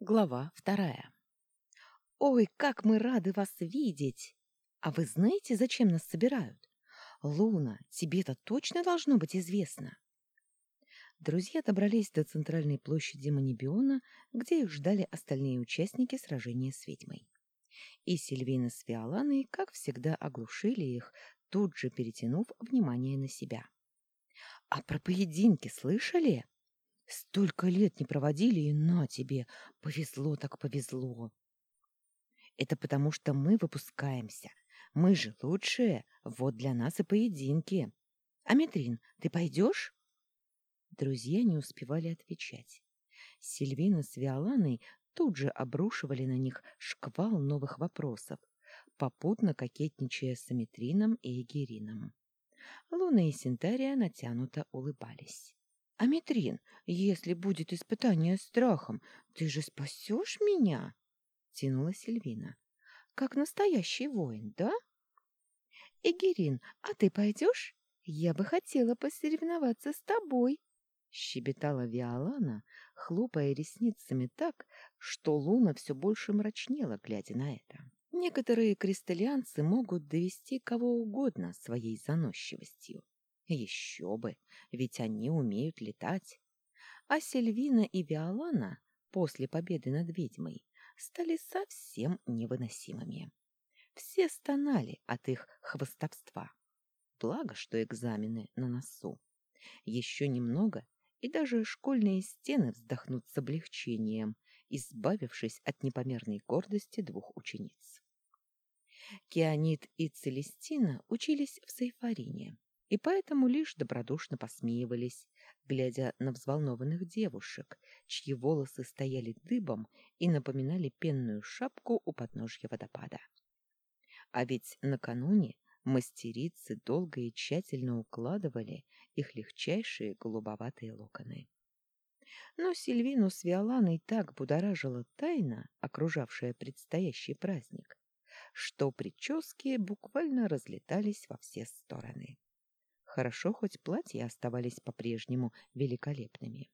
Глава вторая. «Ой, как мы рады вас видеть! А вы знаете, зачем нас собирают? Луна, тебе-то точно должно быть известно!» Друзья добрались до центральной площади Манибиона, где их ждали остальные участники сражения с ведьмой. И Сильвина с Виоланой, как всегда, оглушили их, тут же перетянув внимание на себя. «А про поединки слышали?» Столько лет не проводили, и на тебе, повезло так повезло. Это потому, что мы выпускаемся. Мы же лучшие, вот для нас и поединки. Аметрин, ты пойдешь? Друзья не успевали отвечать. Сильвина с Виоланой тут же обрушивали на них шквал новых вопросов, попутно кокетничая с Аметрином и Эгерином. Луна и Синтария натянуто улыбались. «Аметрин, если будет испытание страхом, ты же спасешь меня?» — тянула Сильвина. «Как настоящий воин, да?» «Эгерин, а ты пойдешь? Я бы хотела посоревноваться с тобой», — щебетала Виолана, хлопая ресницами так, что Луна все больше мрачнела, глядя на это. Некоторые кристаллианцы могут довести кого угодно своей заносчивостью. Еще бы, ведь они умеют летать. А Сильвина и Виолана после победы над ведьмой стали совсем невыносимыми. Все стонали от их хвостовства. Благо, что экзамены на носу. Еще немного, и даже школьные стены вздохнут с облегчением, избавившись от непомерной гордости двух учениц. Кианит и Целестина учились в Сайфарине, и поэтому лишь добродушно посмеивались, глядя на взволнованных девушек, чьи волосы стояли дыбом и напоминали пенную шапку у подножья водопада. А ведь накануне мастерицы долго и тщательно укладывали их легчайшие голубоватые локоны. Но Сильвину с Виоланой так будоражила тайна, окружавшая предстоящий праздник, что прически буквально разлетались во все стороны. Хорошо, хоть платья оставались по-прежнему великолепными.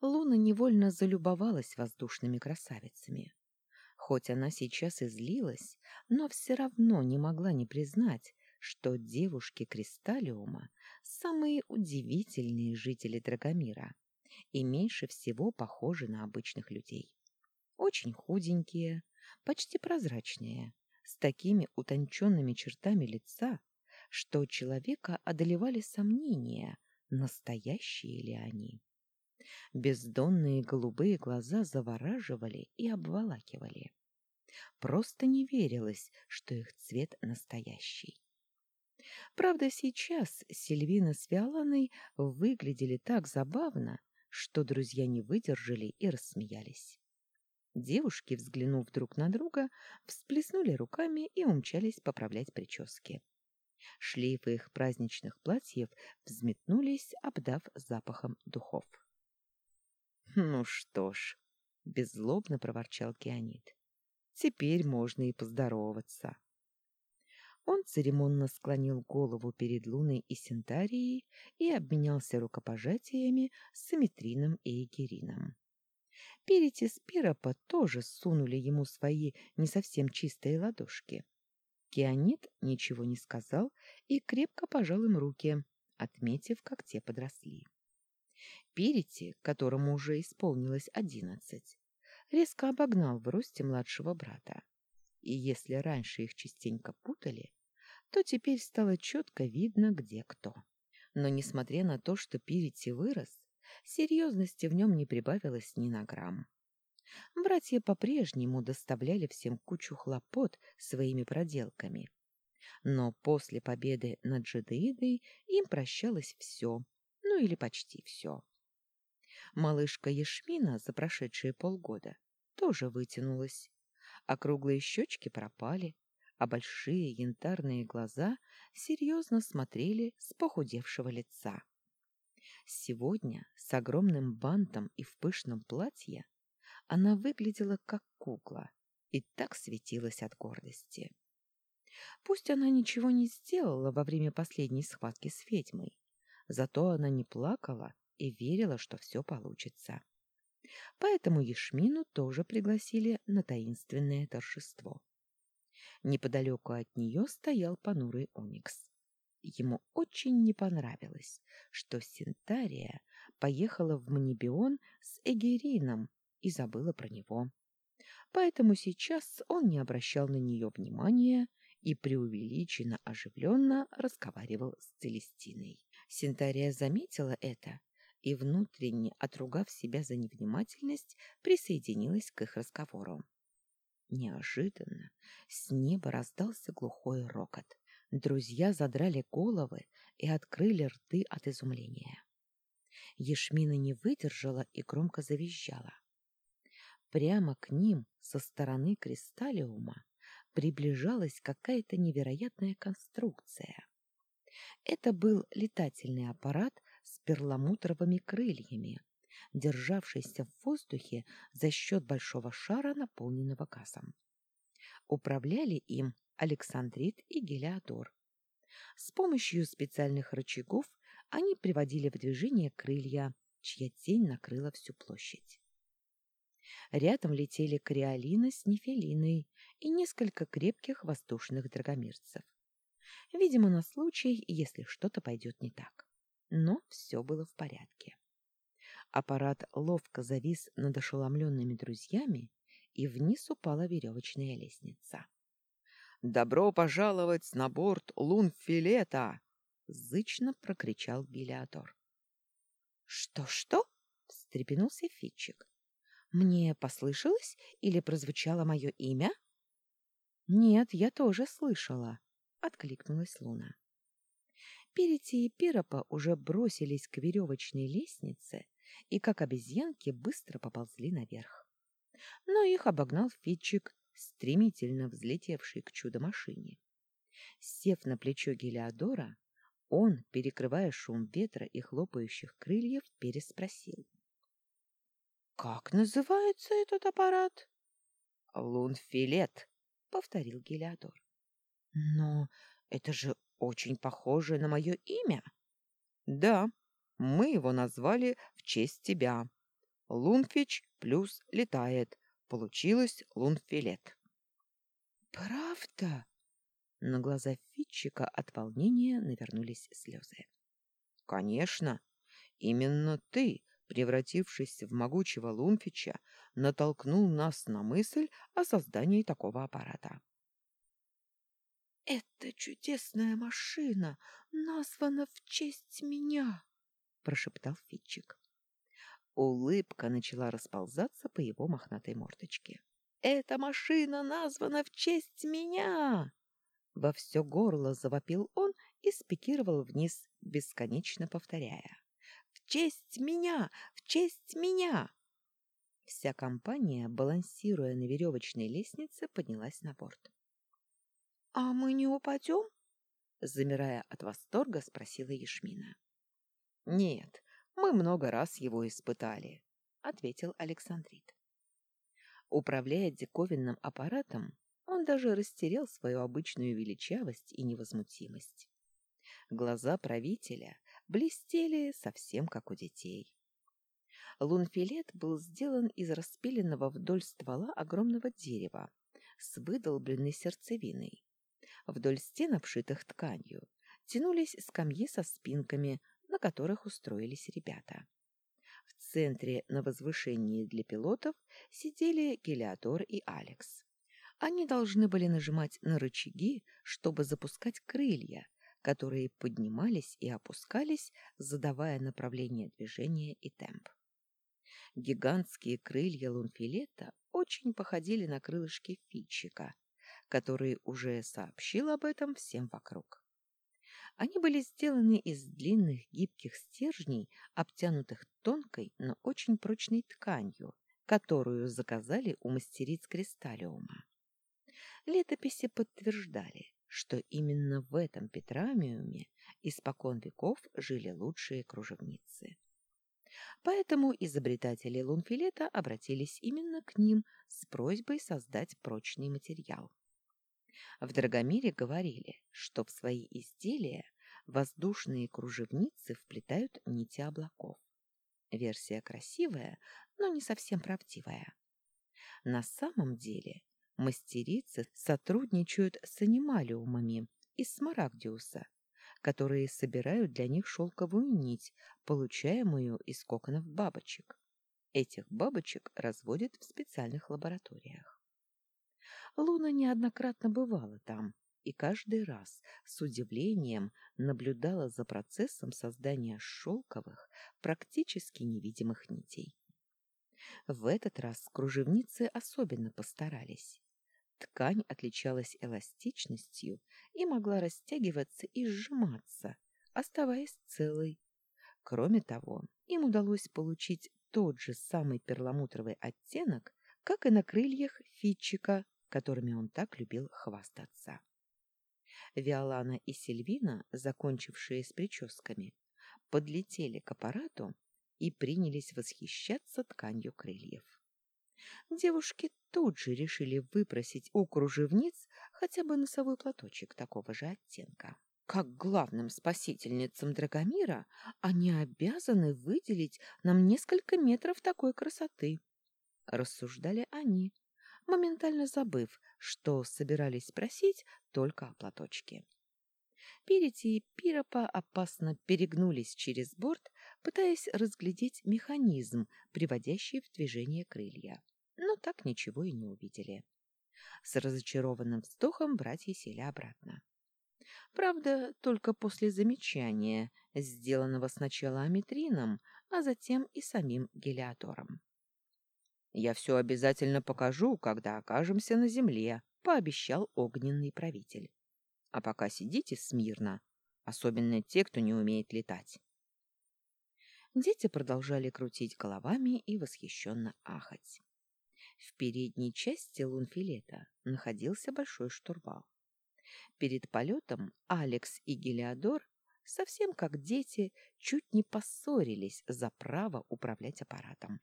Луна невольно залюбовалась воздушными красавицами. Хоть она сейчас и злилась, но все равно не могла не признать, что девушки Кристаллиума — самые удивительные жители Драгомира и меньше всего похожи на обычных людей. Очень худенькие, почти прозрачные, с такими утонченными чертами лица, что человека одолевали сомнения, настоящие ли они. Бездонные голубые глаза завораживали и обволакивали. Просто не верилось, что их цвет настоящий. Правда, сейчас Сильвина с Виоланой выглядели так забавно, что друзья не выдержали и рассмеялись. Девушки, взглянув друг на друга, всплеснули руками и умчались поправлять прически. Шлейфы их праздничных платьев взметнулись, обдав запахом духов. «Ну что ж», — беззлобно проворчал Кианит, — «теперь можно и поздороваться». Он церемонно склонил голову перед Луной и Синтарией и обменялся рукопожатиями с Симметрином и Эгерином. Перити и Спиропа тоже сунули ему свои не совсем чистые ладошки. Кианит ничего не сказал и крепко пожал им руки, отметив, как те подросли. Перити, которому уже исполнилось одиннадцать, резко обогнал в росте младшего брата. И если раньше их частенько путали, то теперь стало четко видно, где кто. Но, несмотря на то, что Перити вырос, серьезности в нем не прибавилось ни на грамм. Братья по-прежнему доставляли всем кучу хлопот своими проделками. Но после победы над Джедеидой им прощалось все, ну или почти все. Малышка Ешмина за прошедшие полгода тоже вытянулась. Округлые щечки пропали, а большие янтарные глаза серьезно смотрели с похудевшего лица. Сегодня с огромным бантом и в пышном платье она выглядела как кукла и так светилась от гордости. Пусть она ничего не сделала во время последней схватки с ведьмой, зато она не плакала и верила, что все получится. Поэтому Ешмину тоже пригласили на таинственное торжество. Неподалеку от нее стоял понурый Оникс. Ему очень не понравилось, что Синтария поехала в Манибион с Эгерином и забыла про него. Поэтому сейчас он не обращал на нее внимания и преувеличенно оживленно разговаривал с Целестиной. Синтария заметила это и, внутренне отругав себя за невнимательность, присоединилась к их разговору. Неожиданно с неба раздался глухой рокот. Друзья задрали головы и открыли рты от изумления. Ешмина не выдержала и громко завизжала. Прямо к ним со стороны кристаллиума приближалась какая-то невероятная конструкция. Это был летательный аппарат с перламутровыми крыльями, державшийся в воздухе за счет большого шара, наполненного газом. Управляли им Александрит и Гелиодор. С помощью специальных рычагов они приводили в движение крылья, чья тень накрыла всю площадь. Рядом летели Криолина с Нефелиной и несколько крепких воздушных драгомирцев. Видимо, на случай, если что-то пойдет не так. Но все было в порядке. Аппарат ловко завис над ошеломленными друзьями, и вниз упала веревочная лестница. «Добро пожаловать на борт лунфилета!» — зычно прокричал Гелиодор. «Что-что?» — встрепенулся Фитчик. «Мне послышалось или прозвучало мое имя?» «Нет, я тоже слышала», — откликнулась Луна. Перити и Пиропа уже бросились к веревочной лестнице и, как обезьянки, быстро поползли наверх. Но их обогнал Фитчик стремительно взлетевший к чудо-машине. Сев на плечо Гелиодора, он, перекрывая шум ветра и хлопающих крыльев, переспросил. — Как называется этот аппарат? — Лунфилет, — повторил Гелиодор. — Но это же очень похоже на мое имя. — Да, мы его назвали в честь тебя. Лунфич плюс летает, Получилось лунфилет. «Правда?» На глаза Фитчика от волнения навернулись слезы. «Конечно. Именно ты, превратившись в могучего лунфича, натолкнул нас на мысль о создании такого аппарата». «Эта чудесная машина названа в честь меня», — прошептал Фитчик. Улыбка начала расползаться по его мохнатой мордочке. «Эта машина названа в честь меня!» Во все горло завопил он и спикировал вниз, бесконечно повторяя. «В честь меня! В честь меня!» Вся компания, балансируя на веревочной лестнице, поднялась на борт. «А мы не упадем?» Замирая от восторга, спросила Ешмина. «Нет, мы много раз его испытали, ответил Александрит. Управляя диковинным аппаратом, он даже растерял свою обычную величавость и невозмутимость. Глаза правителя блестели совсем как у детей. Лунфилет был сделан из распиленного вдоль ствола огромного дерева с выдолбленной сердцевиной. Вдоль стен, обшитых тканью, тянулись скамьи со спинками, на которых устроились ребята. В центре на возвышении для пилотов сидели Гелиодор и Алекс. Они должны были нажимать на рычаги, чтобы запускать крылья, которые поднимались и опускались, задавая направление движения и темп. Гигантские крылья лунфилета очень походили на крылышки Фитчика, который уже сообщил об этом всем вокруг. Они были сделаны из длинных гибких стержней, обтянутых тонкой, но очень прочной тканью, которую заказали у мастериц кристаллиума. Летописи подтверждали, что именно в этом Петрамиуме испокон веков жили лучшие кружевницы. Поэтому изобретатели лунфилета обратились именно к ним с просьбой создать прочный материал. В Драгомире говорили, что в свои изделия воздушные кружевницы вплетают нити облаков. Версия красивая, но не совсем правдивая. На самом деле мастерицы сотрудничают с анималиумами из Смарагдиуса, которые собирают для них шелковую нить, получаемую из коконов бабочек. Этих бабочек разводят в специальных лабораториях. Луна неоднократно бывала там и каждый раз с удивлением наблюдала за процессом создания шелковых, практически невидимых нитей. В этот раз кружевницы особенно постарались. Ткань отличалась эластичностью и могла растягиваться и сжиматься, оставаясь целой. Кроме того, им удалось получить тот же самый перламутровый оттенок, как и на крыльях Фитчика, которыми он так любил хвастаться. Виолана и Сильвина, закончившие с прическами, подлетели к аппарату и принялись восхищаться тканью крыльев. Девушки тут же решили выпросить у кружевниц хотя бы носовой платочек такого же оттенка. Как главным спасительницам Драгомира они обязаны выделить нам несколько метров такой красоты. Рассуждали они, моментально забыв, что собирались просить только о платочке. Перети и Пиропа опасно перегнулись через борт, пытаясь разглядеть механизм, приводящий в движение крылья, но так ничего и не увидели. С разочарованным вздохом братья сели обратно. Правда, только после замечания, сделанного сначала Аметрином, а затем и самим Гелиатором. «Я все обязательно покажу, когда окажемся на земле», — пообещал огненный правитель. «А пока сидите смирно, особенно те, кто не умеет летать». Дети продолжали крутить головами и восхищенно ахать. В передней части лунфилета находился большой штурвал. Перед полетом Алекс и Гелиодор, совсем как дети, чуть не поссорились за право управлять аппаратом.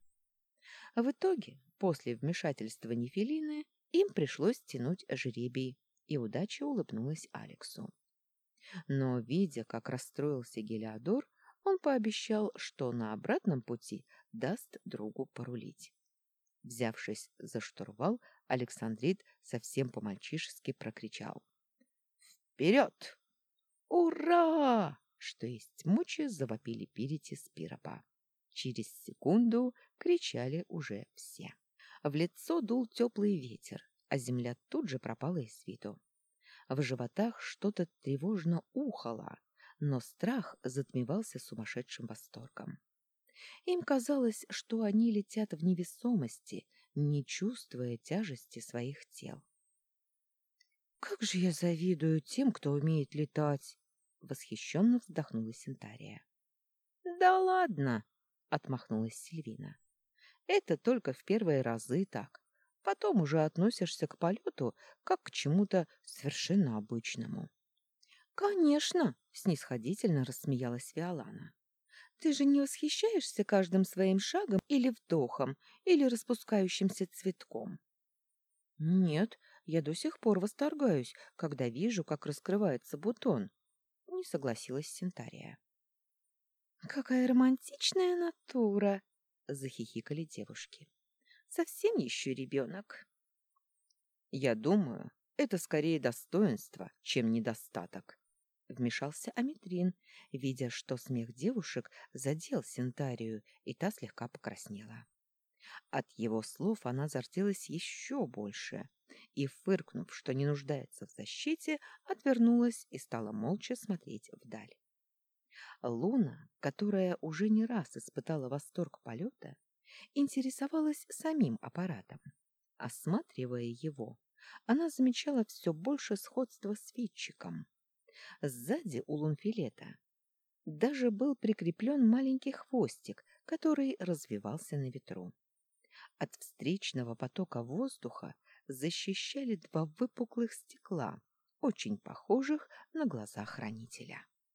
В итоге, после вмешательства Нефелины, им пришлось тянуть жребий, и удача улыбнулась Алексу. Но, видя, как расстроился Гелиодор, он пообещал, что на обратном пути даст другу порулить. Взявшись за штурвал, Александрит совсем по-мальчишески прокричал. «Вперед!» «Ура!» Что есть мочи, завопили Пирити с Пиропа. Через секунду кричали уже все. В лицо дул теплый ветер, а земля тут же пропала из виду. В животах что-то тревожно ухало, но страх затмевался сумасшедшим восторгом. Им казалось, что они летят в невесомости, не чувствуя тяжести своих тел. «Как же я завидую тем, кто умеет летать!» — восхищенно вздохнула Синтария. «Да ладно!» — отмахнулась Сильвина. «Это только в первые разы так. Потом уже относишься к полету как к чему-то совершенно обычному». «Конечно!» — снисходительно рассмеялась Виолана. Ты же не восхищаешься каждым своим шагом или вдохом, или распускающимся цветком? Нет, я до сих пор восторгаюсь, когда вижу, как раскрывается бутон. Не согласилась Синтария. Какая романтичная натура, захихикали девушки. Совсем еще ребенок. Я думаю, это скорее достоинство, чем недостаток, Вмешался Аметрин, видя, что смех девушек задел Синтарию, и та слегка покраснела. От его слов она зарделась еще больше и, фыркнув, что не нуждается в защите, отвернулась и стала молча смотреть вдаль. Луна, которая уже не раз испытала восторг полета, интересовалась самим аппаратом. Осматривая его, она замечала все больше сходства с Витчиком. Сзади у лунфилета даже был прикреплен маленький хвостик, который развивался на ветру. От встречного потока воздуха защищали два выпуклых стекла, очень похожих на глаза хранителя.